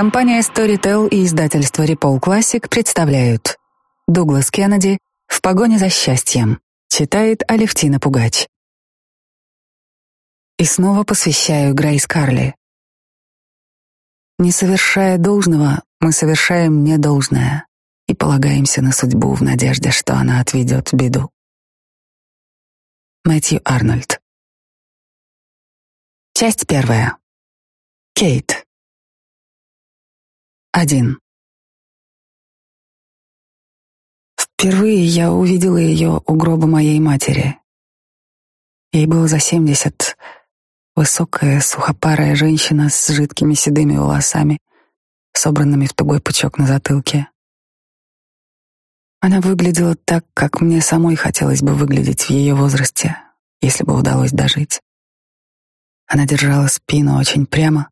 Компания Storytel и издательство Repol Classic представляют Дуглас Кеннеди «В погоне за счастьем» читает Алевтина Пугач. И снова посвящаю Грейс Карли. Не совершая должного, мы совершаем недолжное и полагаемся на судьбу в надежде, что она отведет беду. Мэтью Арнольд. Часть первая. Кейт. Один. Впервые я увидела ее у гроба моей матери. Ей было за семьдесят. Высокая, сухопарая женщина с жидкими седыми волосами, собранными в тугой пучок на затылке. Она выглядела так, как мне самой хотелось бы выглядеть в ее возрасте, если бы удалось дожить. Она держала спину очень прямо,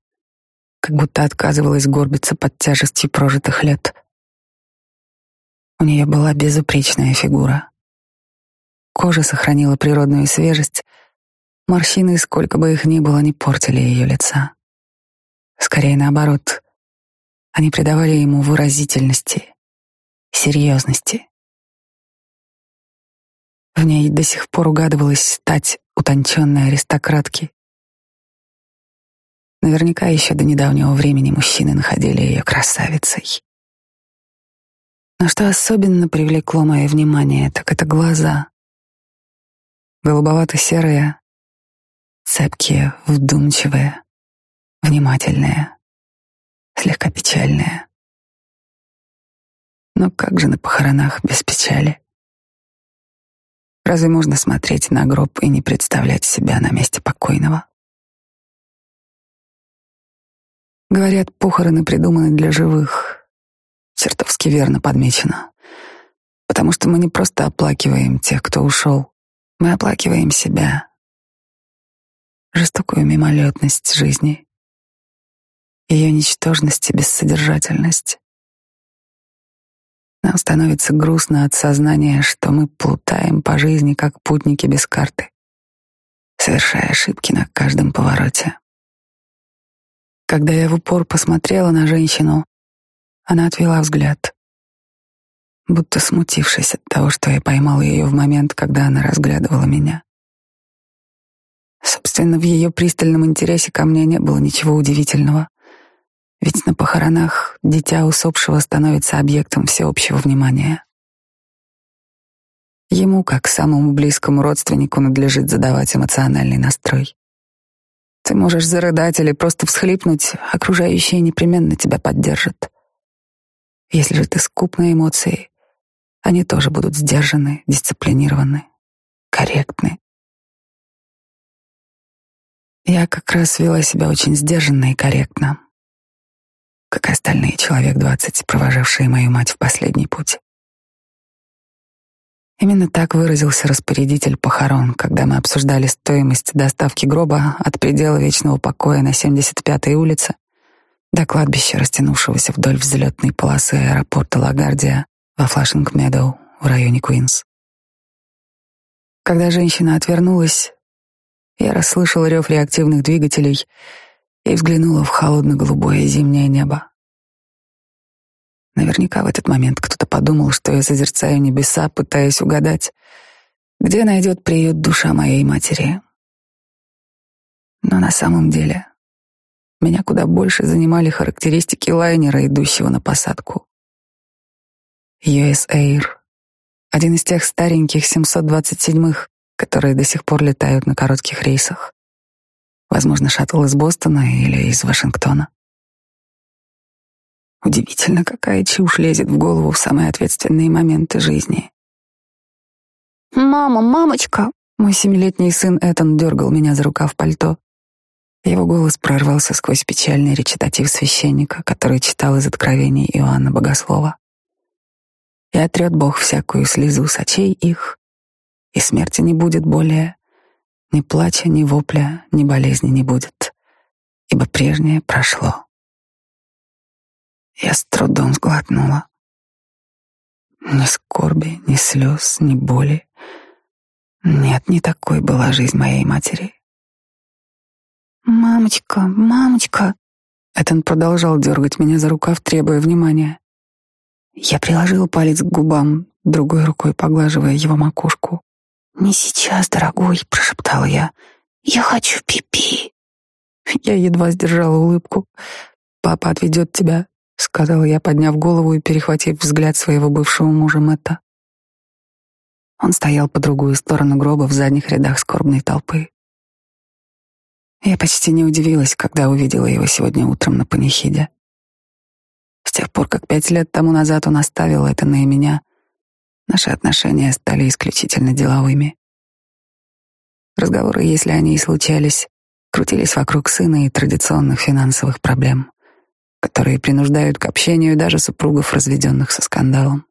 как будто отказывалась горбиться под тяжестью прожитых лет. У нее была безупречная фигура. Кожа сохранила природную свежесть, морщины, сколько бы их ни было, не портили ее лица. Скорее наоборот, они придавали ему выразительности, серьезности. В ней до сих пор угадывалась стать утонченной аристократки, Наверняка еще до недавнего времени мужчины находили ее красавицей. Но что особенно привлекло мое внимание, так это глаза. Голубовато-серые, цепкие, вдумчивые, внимательные, слегка печальные. Но как же на похоронах без печали? Разве можно смотреть на гроб и не представлять себя на месте покойного? Говорят, похороны придуманы для живых. Чертовски верно подмечено. Потому что мы не просто оплакиваем тех, кто ушел. Мы оплакиваем себя. Жестокую мимолетность жизни. Ее ничтожность и бессодержательность. Нам становится грустно от сознания, что мы плутаем по жизни, как путники без карты, совершая ошибки на каждом повороте. Когда я в упор посмотрела на женщину, она отвела взгляд, будто смутившись от того, что я поймала ее в момент, когда она разглядывала меня. Собственно, в ее пристальном интересе ко мне не было ничего удивительного, ведь на похоронах дитя усопшего становится объектом всеобщего внимания. Ему, как самому близкому родственнику, надлежит задавать эмоциональный настрой. Ты можешь зарыдать или просто всхлипнуть, окружающие непременно тебя поддержат. Если же ты скуп на эмоции, они тоже будут сдержаны, дисциплинированы, корректны. Я как раз вела себя очень сдержанно и корректно, как остальные человек двадцать, провожавшие мою мать в последний путь. Именно так выразился распорядитель похорон, когда мы обсуждали стоимость доставки гроба от предела вечного покоя на 75-й улице до кладбища, растянувшегося вдоль взлетной полосы аэропорта Лагардия во Флашинг-Медоу в районе Куинс. Когда женщина отвернулась, я расслышала рев реактивных двигателей и взглянула в холодно-голубое зимнее небо. Наверняка в этот момент кто-то подумал, что я созерцаю небеса, пытаясь угадать, где найдет приют душа моей матери. Но на самом деле меня куда больше занимали характеристики лайнера, идущего на посадку. US Air — один из тех стареньких 727-х, которые до сих пор летают на коротких рейсах. Возможно, шаттл из Бостона или из Вашингтона. Удивительно, какая чушь лезет в голову в самые ответственные моменты жизни. «Мама, мамочка!» Мой семилетний сын Этан дергал меня за рукав пальто. Его голос прорвался сквозь печальный речитатив священника, который читал из откровений Иоанна Богослова. «И отрет Бог всякую слезу с очей их, и смерти не будет более, ни плача, ни вопля, ни болезни не будет, ибо прежнее прошло». Я с трудом сглотнула. Ни скорби, ни слез, ни боли. Нет, не такой была жизнь моей матери. «Мамочка, мамочка!» Этон продолжал дергать меня за рукав, требуя внимания. Я приложила палец к губам, другой рукой поглаживая его макушку. «Не сейчас, дорогой», — прошептала я. «Я хочу пипи». -пи. Я едва сдержала улыбку. «Папа отведет тебя», — сказала я, подняв голову и перехватив взгляд своего бывшего мужа Мэтта. Он стоял по другую сторону гроба в задних рядах скорбной толпы. Я почти не удивилась, когда увидела его сегодня утром на панихиде. С тех пор, как пять лет тому назад он оставил это на меня, наши отношения стали исключительно деловыми. Разговоры, если они и случались, крутились вокруг сына и традиционных финансовых проблем, которые принуждают к общению даже супругов, разведенных со скандалом.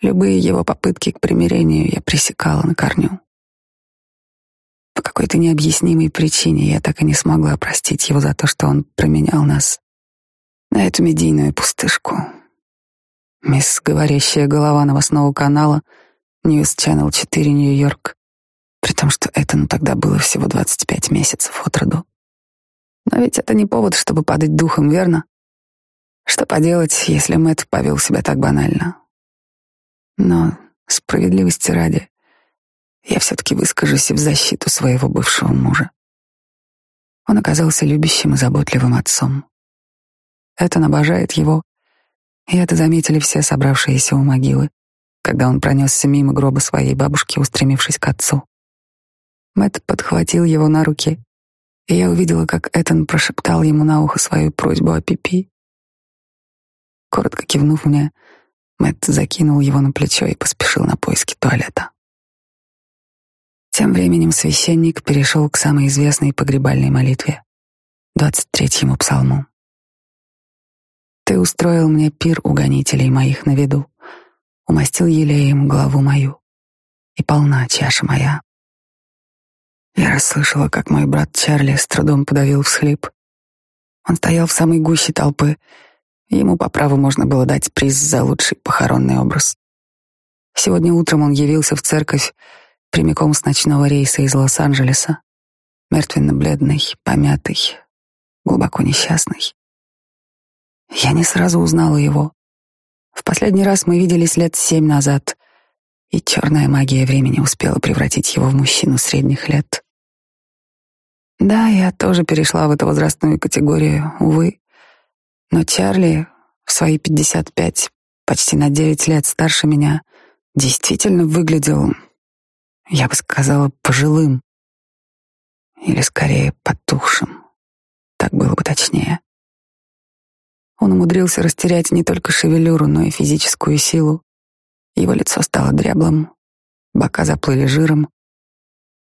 Любые его попытки к примирению я пресекала на корню. По какой-то необъяснимой причине я так и не смогла простить его за то, что он променял нас на эту медийную пустышку. Мисс Говорящая голова новостного канала News Channel 4 Нью-Йорк, при том, что Этану тогда было всего 25 месяцев от роду. Но ведь это не повод, чтобы падать духом, верно? Что поделать, если Мэтт повел себя так банально? Но справедливости ради, я все-таки выскажусь в защиту своего бывшего мужа. Он оказался любящим и заботливым отцом. Этон обожает его, и это заметили все собравшиеся у могилы, когда он пронесся мимо гроба своей бабушки, устремившись к отцу. Мэтт подхватил его на руки, и я увидела, как Этон прошептал ему на ухо свою просьбу о пипи. Коротко кивнув мне, Мэтт закинул его на плечо и поспешил на поиски туалета. Тем временем священник перешел к самой известной погребальной молитве, двадцать третьему псалму. Ты устроил мне пир у гонителей моих на виду, умастил елеем главу мою, и полна чаша моя. Я расслышала, как мой брат Чарли с трудом подавил всхлип. Он стоял в самой гуще толпы, ему по праву можно было дать приз за лучший похоронный образ. Сегодня утром он явился в церковь прямиком с ночного рейса из Лос-Анджелеса, мертвенно-бледный, помятый, глубоко несчастный. Я не сразу узнала его. В последний раз мы виделись лет семь назад, и черная магия времени успела превратить его в мужчину средних лет. Да, я тоже перешла в эту возрастную категорию, увы. Но Чарли в свои пятьдесят пять, почти на девять лет старше меня, действительно выглядел, я бы сказала, пожилым. Или скорее потухшим. Так было бы точнее. Он умудрился растерять не только шевелюру, но и физическую силу. Его лицо стало дряблым, бока заплыли жиром,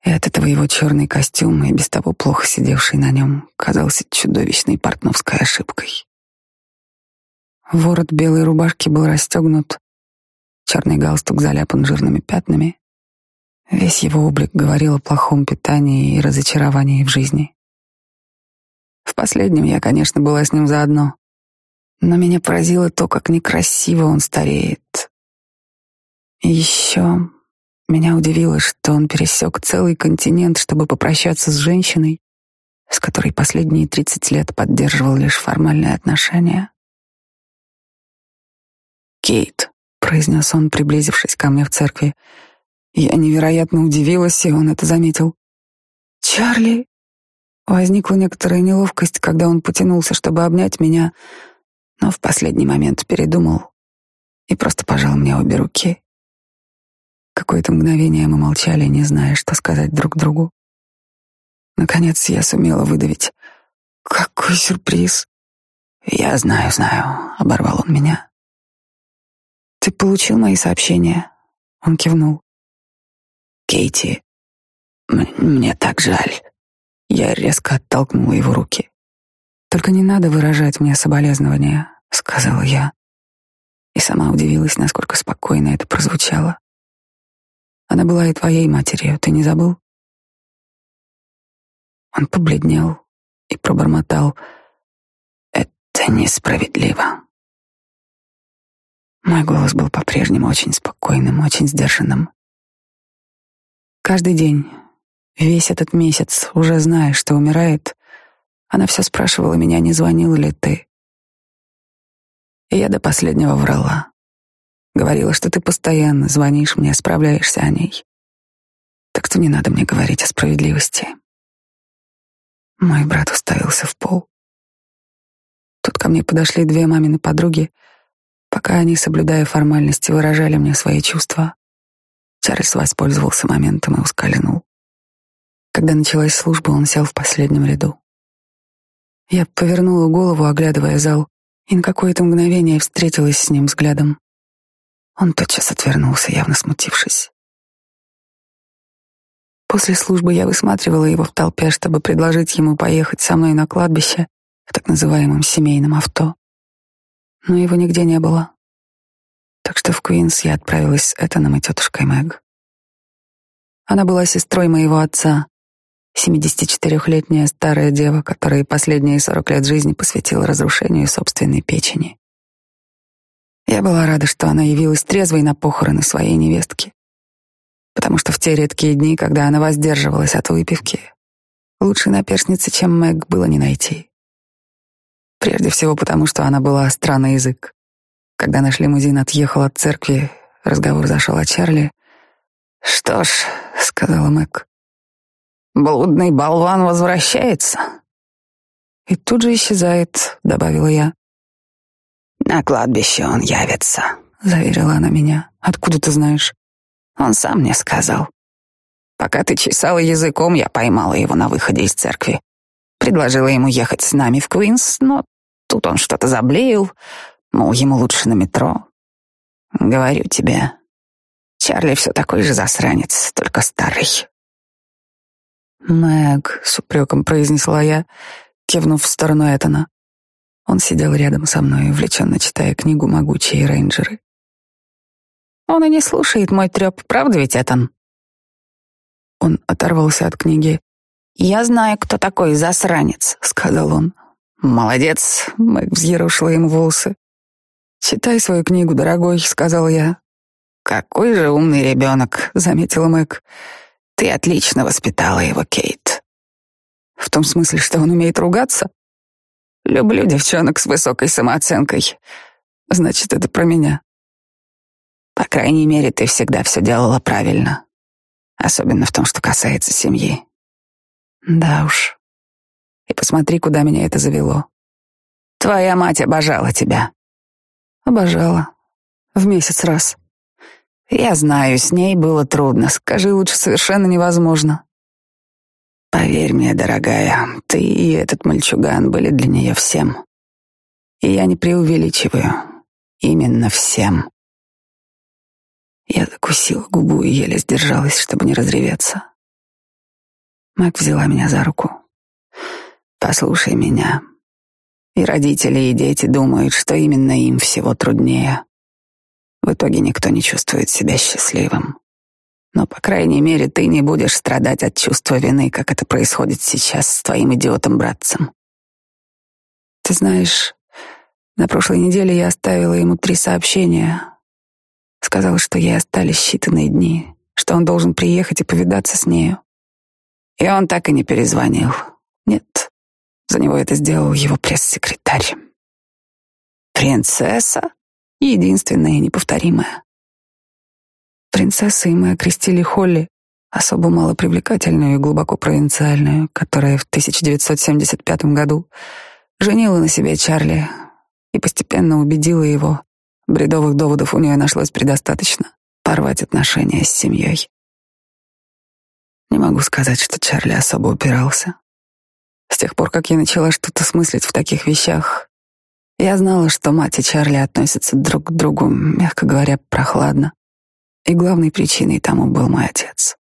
и от этого его черный костюм, и без того плохо сидевший на нем, казался чудовищной портновской ошибкой. Ворот белой рубашки был расстегнут, черный галстук заляпан жирными пятнами. Весь его облик говорил о плохом питании и разочаровании в жизни. В последнем я, конечно, была с ним заодно. Но меня поразило то, как некрасиво он стареет. Еще меня удивило, что он пересек целый континент, чтобы попрощаться с женщиной, с которой последние тридцать лет поддерживал лишь формальные отношения. «Кейт», — произнес он, приблизившись ко мне в церкви, я невероятно удивилась, и он это заметил. «Чарли?» Возникла некоторая неловкость, когда он потянулся, чтобы обнять меня, но в последний момент передумал и просто пожал мне обе руки. Какое-то мгновение мы молчали, не зная, что сказать друг другу. Наконец я сумела выдавить. «Какой сюрприз!» «Я знаю, знаю», — оборвал он меня. «Ты получил мои сообщения?» Он кивнул. «Кейти, мне так жаль». Я резко оттолкнула его руки. Только не надо выражать мне соболезнования, сказала я. И сама удивилась, насколько спокойно это прозвучало. Она была и твоей матерью, ты не забыл? Он побледнел и пробормотал: "Это несправедливо". Мой голос был по-прежнему очень спокойным, очень сдержанным. Каждый день, весь этот месяц, уже зная, что умирает, Она все спрашивала меня, не звонил ли ты. И я до последнего врала. Говорила, что ты постоянно звонишь мне, справляешься о ней. Так что не надо мне говорить о справедливости. Мой брат уставился в пол. Тут ко мне подошли две мамины подруги, пока они, соблюдая формальности, выражали мне свои чувства. Чарльз воспользовался моментом и ускользнул. Когда началась служба, он сел в последнем ряду. Я повернула голову, оглядывая зал, и на какое-то мгновение встретилась с ним взглядом. Он тотчас отвернулся, явно смутившись. После службы я высматривала его в толпе, чтобы предложить ему поехать со мной на кладбище в так называемом семейном авто. Но его нигде не было. Так что в Квинс я отправилась с Этаном и тетушкой Мэг. Она была сестрой моего отца, 74-летняя старая дева, которая последние 40 лет жизни посвятила разрушению собственной печени. Я была рада, что она явилась трезвой на похороны своей невестки, потому что в те редкие дни, когда она воздерживалась от выпивки, лучшей наперсницы, чем Мэг, было не найти. Прежде всего потому, что она была странный язык. Когда наш лимузин отъехал от церкви, разговор зашел о Чарли. «Что ж», — сказала Мэг, Блудный болван возвращается. И тут же исчезает, добавила я. На кладбище он явится, заверила она меня. Откуда ты знаешь? Он сам мне сказал. Пока ты чесала языком, я поймала его на выходе из церкви. Предложила ему ехать с нами в Квинс, но тут он что-то заблеял, мол, ему лучше на метро. Говорю тебе, Чарли все такой же засранец, только старый. «Мэг», — с упреком произнесла я, кивнув в сторону Этана. Он сидел рядом со мной, увлеченно читая книгу «Могучие рейнджеры». «Он и не слушает мой треп, правда ведь, Этан?» Он оторвался от книги. «Я знаю, кто такой засранец», — сказал он. «Молодец», — Мэг взъерошила ему волосы. «Читай свою книгу, дорогой», — сказал я. «Какой же умный ребенок», — заметила Мэг. Ты отлично воспитала его, Кейт. В том смысле, что он умеет ругаться? Люблю девчонок с высокой самооценкой. Значит, это про меня. По крайней мере, ты всегда все делала правильно. Особенно в том, что касается семьи. Да уж. И посмотри, куда меня это завело. Твоя мать обожала тебя. Обожала. В месяц раз. Я знаю, с ней было трудно. Скажи лучше, совершенно невозможно. Поверь мне, дорогая, ты и этот мальчуган были для нее всем. И я не преувеличиваю. Именно всем. Я закусила губу и еле сдержалась, чтобы не разреветься. Мэг взяла меня за руку. «Послушай меня. И родители, и дети думают, что именно им всего труднее. В итоге никто не чувствует себя счастливым. Но, по крайней мере, ты не будешь страдать от чувства вины, как это происходит сейчас с твоим идиотом-братцем. Ты знаешь, на прошлой неделе я оставила ему три сообщения. Сказала, что ей остались считанные дни, что он должен приехать и повидаться с нею. И он так и не перезвонил. Нет, за него это сделал его пресс-секретарь. «Принцесса?» единственная и неповторимая. Принцессой мы окрестили Холли, особо малопривлекательную и глубоко провинциальную, которая в 1975 году женила на себе Чарли и постепенно убедила его, бредовых доводов у нее нашлось предостаточно, порвать отношения с семьей. Не могу сказать, что Чарли особо упирался. С тех пор, как я начала что-то смыслить в таких вещах, я знала, что мать и Чарли относятся друг к другу, мягко говоря, прохладно. И главной причиной тому был мой отец.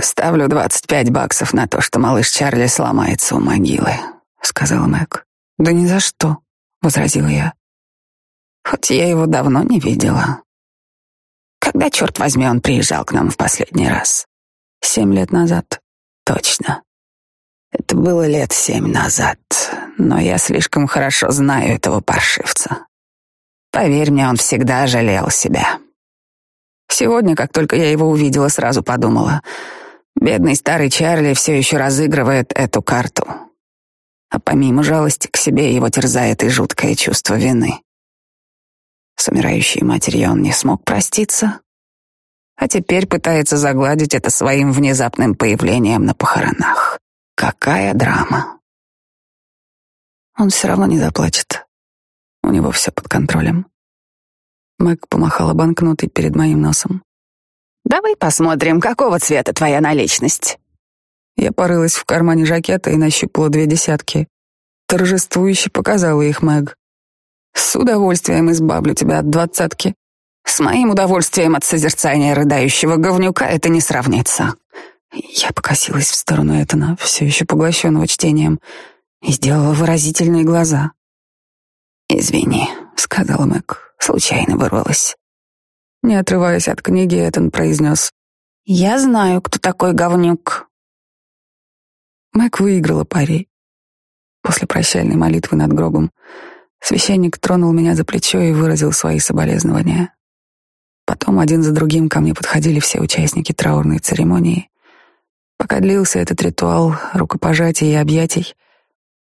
«Ставлю двадцать пять баксов на то, что малыш Чарли сломается у могилы», — сказала Мэг. «Да ни за что», — возразила я. «Хоть я его давно не видела. Когда, черт возьми, он приезжал к нам в последний раз? Семь лет назад. Точно. Это было лет семь назад, но я слишком хорошо знаю этого паршивца. Поверь мне, он всегда жалел себя. Сегодня, как только я его увидела, сразу подумала, бедный старый Чарли все еще разыгрывает эту карту. А помимо жалости к себе его терзает и жуткое чувство вины. С умирающей матерью он не смог проститься, а теперь пытается загладить это своим внезапным появлением на похоронах. Какая драма! Он все равно не заплачет. У него все под контролем. Мэг помахала банкнотой перед моим носом. «Давай посмотрим, какого цвета твоя наличность». Я порылась в кармане жакета и нащупала две десятки. Торжествующе показала их Мэг. «С удовольствием избавлю тебя от двадцатки. С моим удовольствием от созерцания рыдающего говнюка это не сравнится». Я покосилась в сторону Этана, все еще поглощенного чтением, и сделала выразительные глаза. «Извини», — сказала Мэг, — случайно вырвалась. Не отрываясь от книги, Этан произнес. «Я знаю, кто такой говнюк». Мэг выиграла пари. После прощальной молитвы над гробом священник тронул меня за плечо и выразил свои соболезнования. Потом один за другим ко мне подходили все участники траурной церемонии. Пока длился этот ритуал рукопожатий и объятий,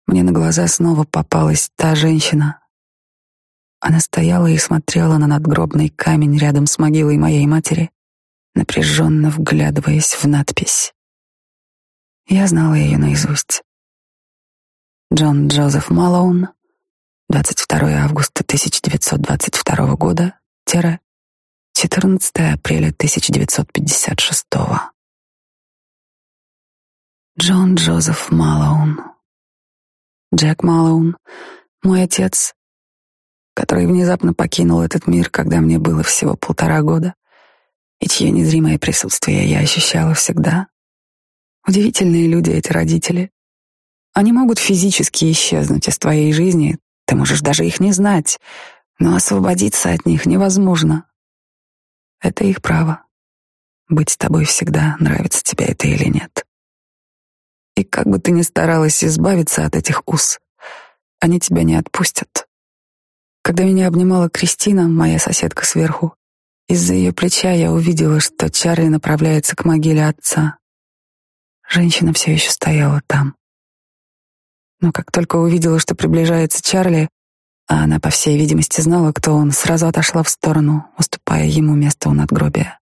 мне на глаза снова попалась та женщина, она стояла и смотрела на надгробный камень рядом с могилой моей матери, напряженно вглядываясь в надпись. Я знала ее наизусть. Джон Джозеф Малоун, 22 августа 1922 года, 14 апреля 1956. Джон Джозеф Малоун. Джек Малоун, мой отец, который внезапно покинул этот мир, когда мне было всего полтора года, и чье незримое присутствие я ощущала всегда. Удивительные люди эти родители. Они могут физически исчезнуть из твоей жизни, ты можешь даже их не знать, но освободиться от них невозможно. Это их право. Быть с тобой всегда, нравится тебе это или нет. И как бы ты ни старалась избавиться от этих уз, они тебя не отпустят. Когда меня обнимала Кристина, моя соседка сверху, из-за ее плеча я увидела, что Чарли направляется к могиле отца. Женщина все еще стояла там. Но как только увидела, что приближается Чарли, а она, по всей видимости, знала, кто он, сразу отошла в сторону, уступая ему место у надгробия.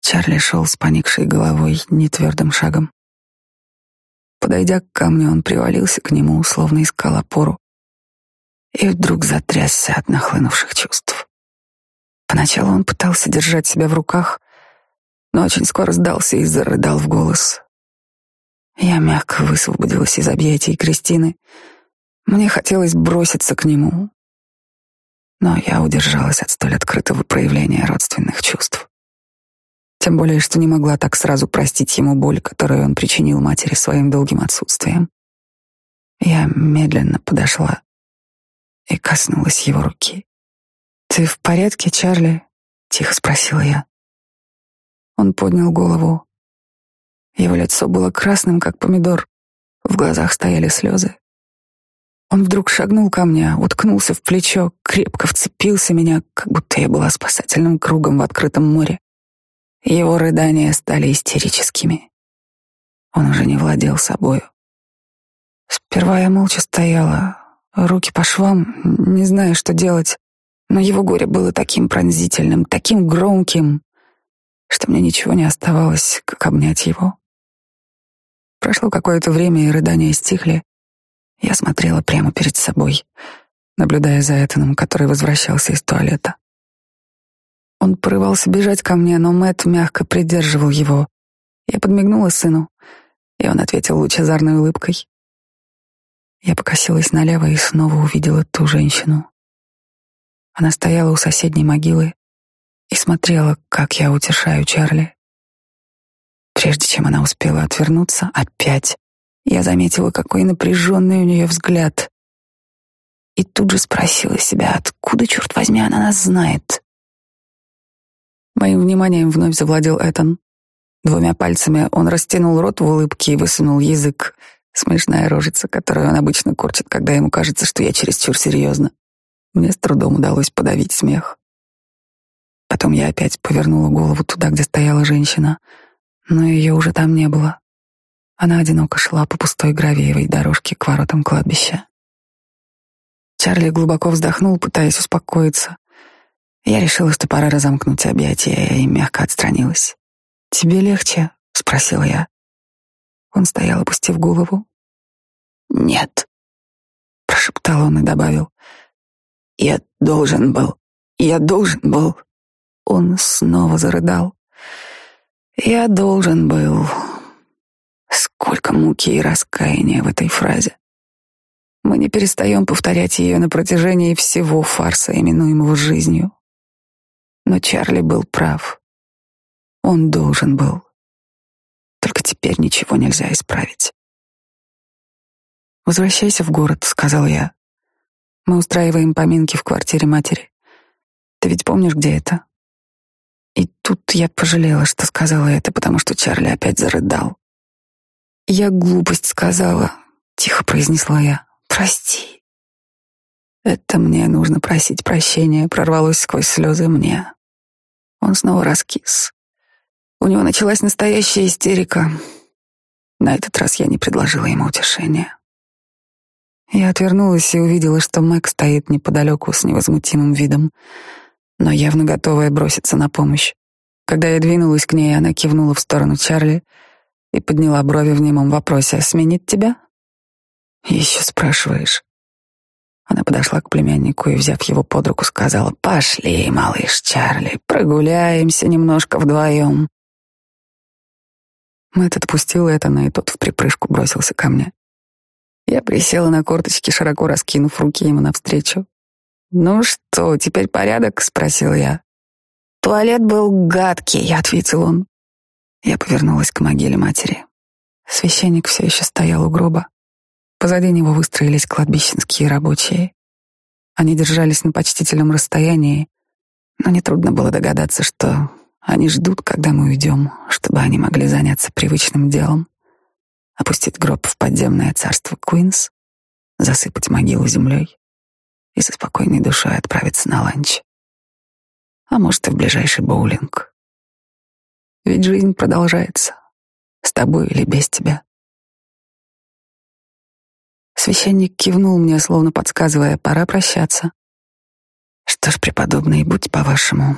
Чарли шел с поникшей головой, нетвердым шагом. Подойдя к камню, он привалился к нему, словно искал опору, и вдруг затрясся от нахлынувших чувств. Поначалу он пытался держать себя в руках, но очень скоро сдался и зарыдал в голос. Я мягко высвободилась из объятий Кристины. Мне хотелось броситься к нему, но я удержалась от столь открытого проявления родственных чувств. Тем более, что не могла так сразу простить ему боль, которую он причинил матери своим долгим отсутствием. Я медленно подошла и коснулась его руки. «Ты в порядке, Чарли?» — тихо спросила я. Он поднял голову. Его лицо было красным, как помидор. В глазах стояли слезы. Он вдруг шагнул ко мне, уткнулся в плечо, крепко вцепился меня, как будто я была спасательным кругом в открытом море. Его рыдания стали истерическими. Он уже не владел собою. Сперва я молча стояла, руки по швам, не зная, что делать. Но его горе было таким пронзительным, таким громким, что мне ничего не оставалось, как обнять его. Прошло какое-то время, и рыдания стихли. Я смотрела прямо перед собой, наблюдая за Этаном, который возвращался из туалета. Он порывался бежать ко мне, но Мэт мягко придерживал его. Я подмигнула сыну, и он ответил лучезарной улыбкой. Я покосилась налево и снова увидела ту женщину. Она стояла у соседней могилы и смотрела, как я утешаю Чарли. Прежде чем она успела отвернуться, опять я заметила, какой напряженный у нее взгляд. И тут же спросила себя, откуда, черт возьми, она нас знает. Моим вниманием вновь завладел Этан. Двумя пальцами он растянул рот в улыбке и высунул язык — Смешная рожица, которую он обычно корчит, когда ему кажется, что я чересчур серьезно. Мне с трудом удалось подавить смех. Потом я опять повернула голову туда, где стояла женщина, но ее уже там не было. Она одиноко шла по пустой гравиевой дорожке к воротам кладбища. Чарли глубоко вздохнул, пытаясь успокоиться. Я решила, что пора разомкнуть объятия, и мягко отстранилась. «Тебе легче?» — спросила я. Он стоял, опустив голову. «Нет», — прошептал он и добавил. «Я должен был, я должен был». Он снова зарыдал. «Я должен был». Сколько муки и раскаяния в этой фразе. Мы не перестаем повторять ее на протяжении всего фарса, именуемого жизнью. Но Чарли был прав. Он должен был. Только теперь ничего нельзя исправить. «Возвращайся в город», — сказал я. «Мы устраиваем поминки в квартире матери. Ты ведь помнишь, где это?» И тут я пожалела, что сказала это, потому что Чарли опять зарыдал. «Я глупость сказала», — тихо произнесла я. «Прости». «Это мне нужно просить прощения», — прорвалось сквозь слезы мне. Он снова раскис. У него началась настоящая истерика. На этот раз я не предложила ему утешения. Я отвернулась и увидела, что Мэг стоит неподалеку с невозмутимым видом, но явно готовая броситься на помощь. Когда я двинулась к ней, она кивнула в сторону Чарли и подняла брови в немом вопросе. «Сменить тебя?» «Еще спрашиваешь?» Она подошла к племяннику и, взяв его под руку, сказала, «Пошли, малыш Чарли, прогуляемся немножко вдвоем». Мэтт отпустил Этана, и тот в припрыжку бросился ко мне. Я присела на корточки, широко раскинув руки ему навстречу. «Ну что, теперь порядок?» — спросил я. «Туалет был гадкий», — ответил он. Я повернулась к могиле матери. Священник все еще стоял у гроба. Позади него выстроились кладбищенские рабочие. Они держались на почтительном расстоянии, но нетрудно было догадаться, что они ждут, когда мы уйдем, чтобы они могли заняться привычным делом, опустить гроб в подземное царство Куинс, засыпать могилу землей и со спокойной душой отправиться на ланч. А может, и в ближайший боулинг. Ведь жизнь продолжается, с тобой или без тебя. Священник кивнул мне, словно подсказывая, пора прощаться. Что ж, преподобный, будь по-вашему,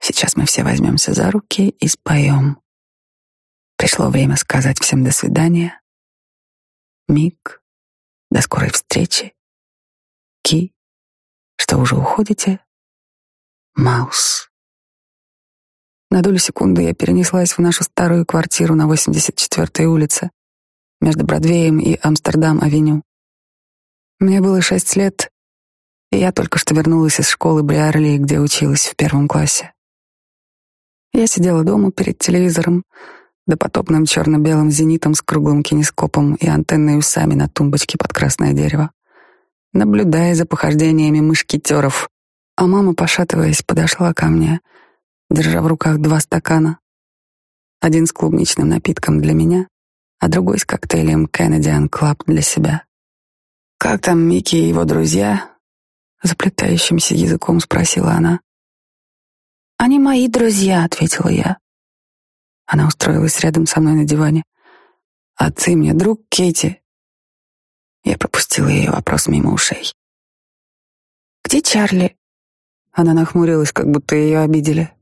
Сейчас мы все возьмемся за руки и споем. Пришло время сказать всем до свидания. Мик, до скорой встречи. Ки, что уже уходите? Маус. На долю секунды я перенеслась в нашу старую квартиру на 84-й улице между Бродвеем и Амстердам-авеню. Мне было шесть лет, и я только что вернулась из школы Бриарли, где училась в первом классе. Я сидела дома перед телевизором, допотопным черно-белым зенитом с круглым кинескопом и антенной усами на тумбочке под красное дерево, наблюдая за похождениями мышкетеров, а мама, пошатываясь, подошла ко мне, держа в руках два стакана. Один с клубничным напитком для меня, а другой с коктейлем Canadian Club для себя. «Как там Микки и его друзья?» Заплетающимся языком спросила она. «Они мои друзья», — ответила я. Она устроилась рядом со мной на диване. «А ты мне друг, Кейти?» Я пропустила ее вопрос мимо ушей. «Где Чарли?» Она нахмурилась, как будто ее обидели.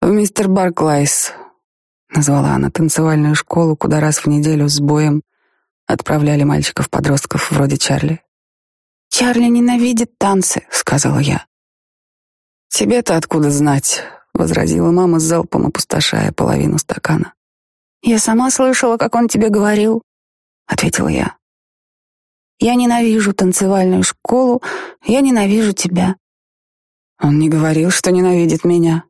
«В мистер Барклайс», — назвала она танцевальную школу, куда раз в неделю с боем отправляли мальчиков-подростков вроде Чарли. «Чарли ненавидит танцы», — сказала я. «Тебе-то откуда знать?» — возразила мама, с залпом опустошая половину стакана. «Я сама слышала, как он тебе говорил», — ответила я. «Я ненавижу танцевальную школу, я ненавижу тебя». Он не говорил, что ненавидит меня.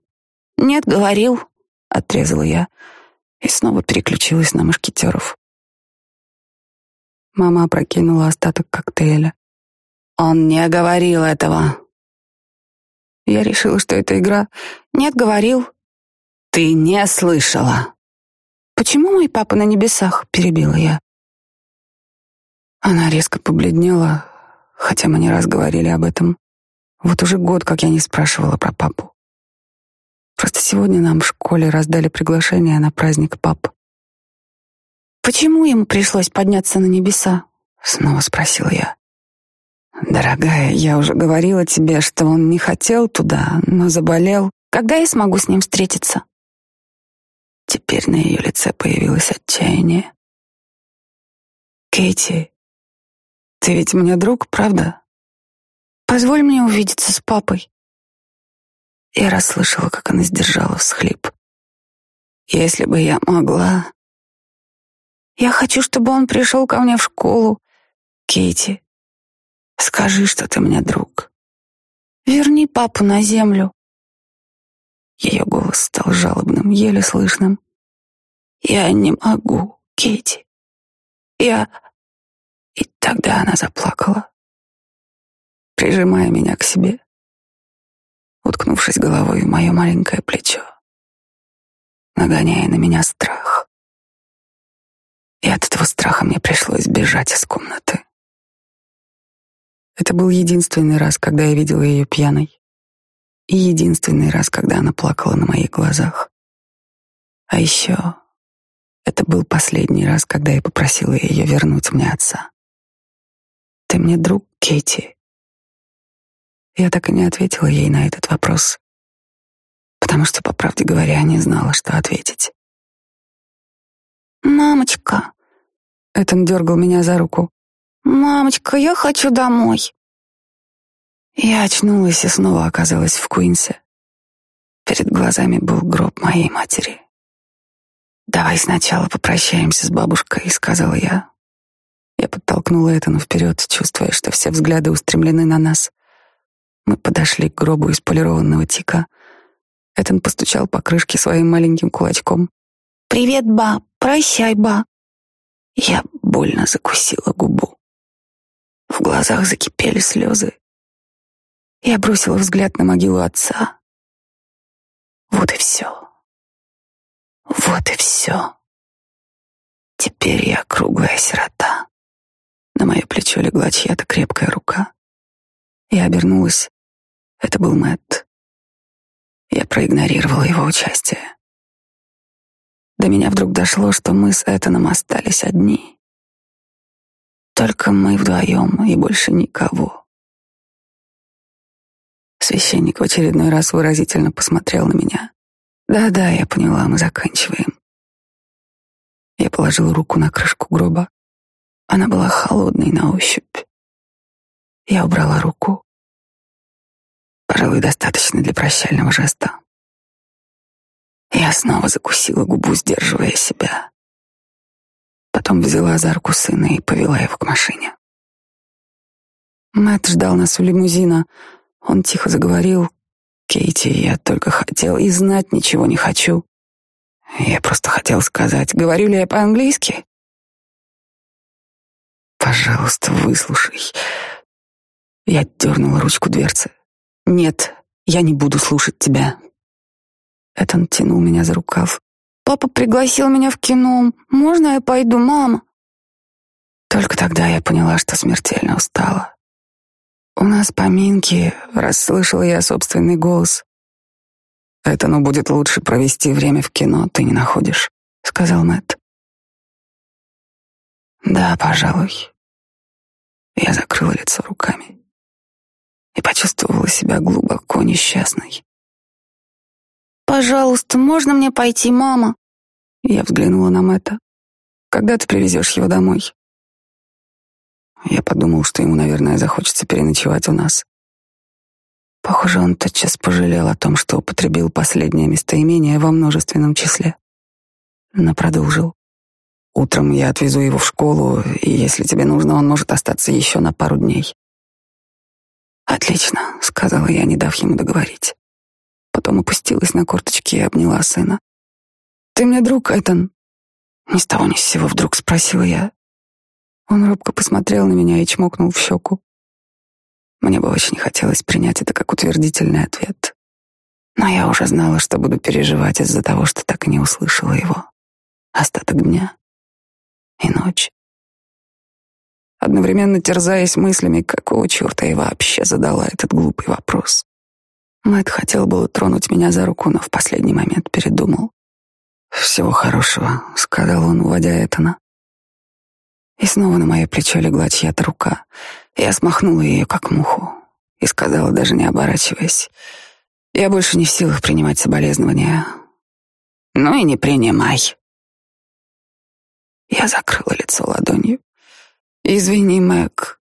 «Нет, говорил», — отрезала я и снова переключилась на мушкетеров. Мама опрокинула остаток коктейля. «Он не говорил этого», я решила, что это игра. Нет, говорил. Ты не слышала. Почему мой папа на небесах? Перебила я. Она резко побледнела, хотя мы не раз говорили об этом. Вот уже год, как я не спрашивала про папу. Просто сегодня нам в школе раздали приглашение на праздник пап. Почему ему пришлось подняться на небеса? Снова спросила я. Дорогая, я уже говорила тебе, что он не хотел туда, но заболел. Когда я смогу с ним встретиться? Теперь на ее лице появилось отчаяние. Кейти, ты ведь мне друг, правда? Позволь мне увидеться с папой. Я расслышала, как она сдержала всхлип. Если бы я могла... Я хочу, чтобы он пришел ко мне в школу. Кейти, скажи, что ты мне друг. Верни папу на землю. Ее голос стал жалобным, еле слышным. Я не могу, Кейти. Я... И тогда она заплакала, прижимая меня к себе, уткнувшись головой в мое маленькое плечо, нагоняя на меня страх. И от этого страха мне пришлось бежать из комнаты. Это был единственный раз, когда я видела ее пьяной. И единственный раз, когда она плакала на моих глазах. А еще это был последний раз, когда я попросила ее вернуть мне отца. «Ты мне друг, Кейти?» Я так и не ответила ей на этот вопрос, потому что, по правде говоря, не знала, что ответить. «Мамочка!» Этан дергал меня за руку. «Мамочка, я хочу домой!» Я очнулась и снова оказалась в Куинсе. Перед глазами был гроб моей матери. «Давай сначала попрощаемся с бабушкой», — сказала я. Я подтолкнула Этану вперед, чувствуя, что все взгляды устремлены на нас. Мы подошли к гробу из полированного тика. Этан постучал по крышке своим маленьким кулачком. «Привет, ба! Прощай, ба!» Я больно закусила губу. В глазах закипели слезы. Я бросила взгляд на могилу отца. Вот и все. Вот и все. Теперь я круглая сирота. На мое плечо легла чья-то крепкая рука. Я обернулась. Это был Мэтт. Я проигнорировала его участие. До меня вдруг дошло, что мы с Этаном остались одни. Только мы вдвоем и больше никого. Священник в очередной раз выразительно посмотрел на меня. Да-да, я поняла, мы заканчиваем. Я положила руку на крышку гроба. Она была холодной на ощупь. Я убрала руку. Пожалуй, достаточно для прощального жеста. Я снова закусила губу, сдерживая себя. Потом взяла за руку сына и повела его к машине. Мэтт ждал нас у лимузина. Он тихо заговорил, Кейти, я только хотел и знать ничего не хочу. Я просто хотел сказать, говорю ли я по-английски? Пожалуйста, выслушай. Я дернула ручку дверцы. Нет, я не буду слушать тебя. Этан тянул меня за рукав. Папа пригласил меня в кино. Можно я пойду, мама? Только тогда я поняла, что смертельно устала. «У нас поминки», — расслышала я собственный голос. «Это, ну, будет лучше провести время в кино, ты не находишь», — сказал Мэтт. «Да, пожалуй». Я закрыла лицо руками и почувствовала себя глубоко несчастной. «Пожалуйста, можно мне пойти, мама?» Я взглянула на Мэтта. «Когда ты привезешь его домой?» Я подумал, что ему, наверное, захочется переночевать у нас. Похоже, он тотчас пожалел о том, что употребил последнее местоимение во множественном числе. Но продолжил. Утром я отвезу его в школу, и если тебе нужно, он может остаться еще на пару дней. «Отлично», — сказала я, не дав ему договорить. Потом опустилась на корточки и обняла сына. «Ты мне друг, Этан?» Ни с того ни с сего вдруг спросила я. Он робко посмотрел на меня и чмокнул в щеку. Мне бы очень хотелось принять это как утвердительный ответ. Но я уже знала, что буду переживать из-за того, что так и не услышала его. Остаток дня и ночь. Одновременно терзаясь мыслями, какого черта я вообще задала этот глупый вопрос. Мэтт хотел было тронуть меня за руку, но в последний момент передумал. «Всего хорошего», — сказал он, уводя Этана. И снова на мое плечо легла чья-то рука. Я смахнула ее, как муху, и сказала, даже не оборачиваясь, «Я больше не в силах принимать соболезнования». «Ну и не принимай». Я закрыла лицо ладонью. «Извини, Мэг».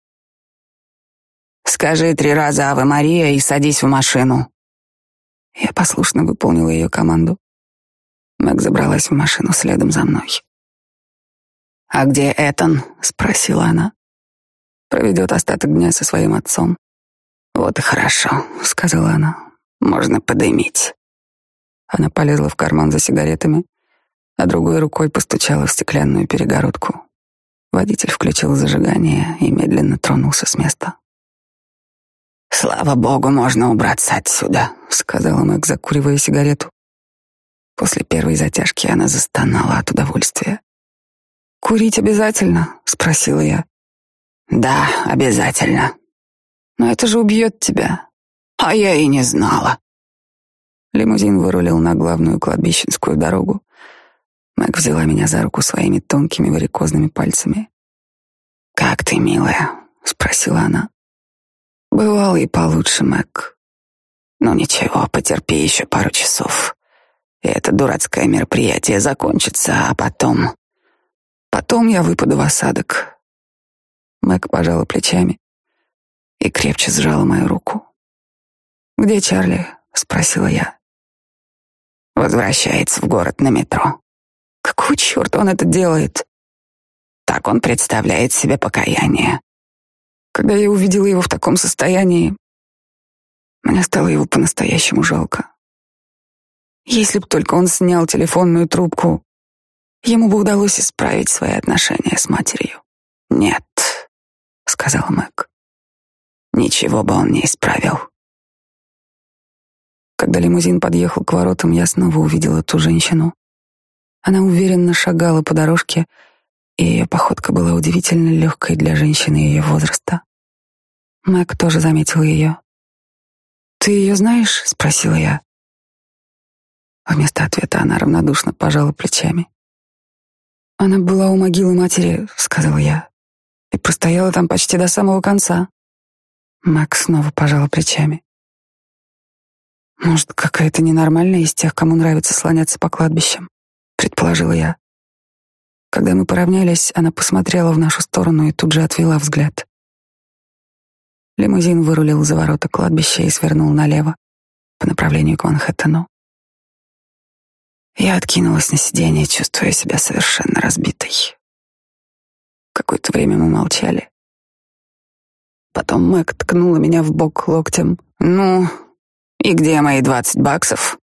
«Скажи три раза «Аве Мария» и садись в машину». Я послушно выполнила ее команду. Мэг забралась в машину следом за мной. «А где Этан?» — спросила она. «Проведет остаток дня со своим отцом». «Вот и хорошо», — сказала она. «Можно подымить». Она полезла в карман за сигаретами, а другой рукой постучала в стеклянную перегородку. Водитель включил зажигание и медленно тронулся с места. «Слава богу, можно убраться отсюда», — сказала Мэг, закуривая сигарету. После первой затяжки она застонала от удовольствия. «Курить обязательно?» — спросила я. «Да, обязательно». «Но это же убьет тебя». «А я и не знала». Лимузин вырулил на главную кладбищенскую дорогу. Мэг взяла меня за руку своими тонкими варикозными пальцами. «Как ты, милая?» — спросила она. «Бывало и получше, Мэг. Ну ничего, потерпи еще пару часов. И это дурацкое мероприятие закончится, а потом...» Потом я выпаду в осадок. Мэг пожала плечами и крепче сжала мою руку. «Где Чарли?» — спросила я. Возвращается в город на метро. Какого черта он это делает? Так он представляет себе покаяние. Когда я увидела его в таком состоянии, мне стало его по-настоящему жалко. Если б только он снял телефонную трубку, ему бы удалось исправить свои отношения с матерью. «Нет», — сказал Мэг, — «ничего бы он не исправил». Когда лимузин подъехал к воротам, я снова увидела ту женщину. Она уверенно шагала по дорожке, и ее походка была удивительно легкой для женщины ее возраста. Мэг тоже заметил ее. «Ты ее знаешь?» — спросила я. Вместо ответа она равнодушно пожала плечами. «Она была у могилы матери», — сказал я, «и простояла там почти до самого конца». Мэг снова пожала плечами. «Может, какая-то ненормальная из тех, кому нравится слоняться по кладбищам?» — предположила я. Когда мы поравнялись, она посмотрела в нашу сторону и тут же отвела взгляд. Лимузин вырулил за ворота кладбища и свернул налево по направлению к Манхэттену. Я откинулась на сиденье, чувствуя себя совершенно разбитой. Какое-то время мы молчали. Потом Мэг ткнула меня в бок локтем. «Ну, и где мои двадцать баксов?»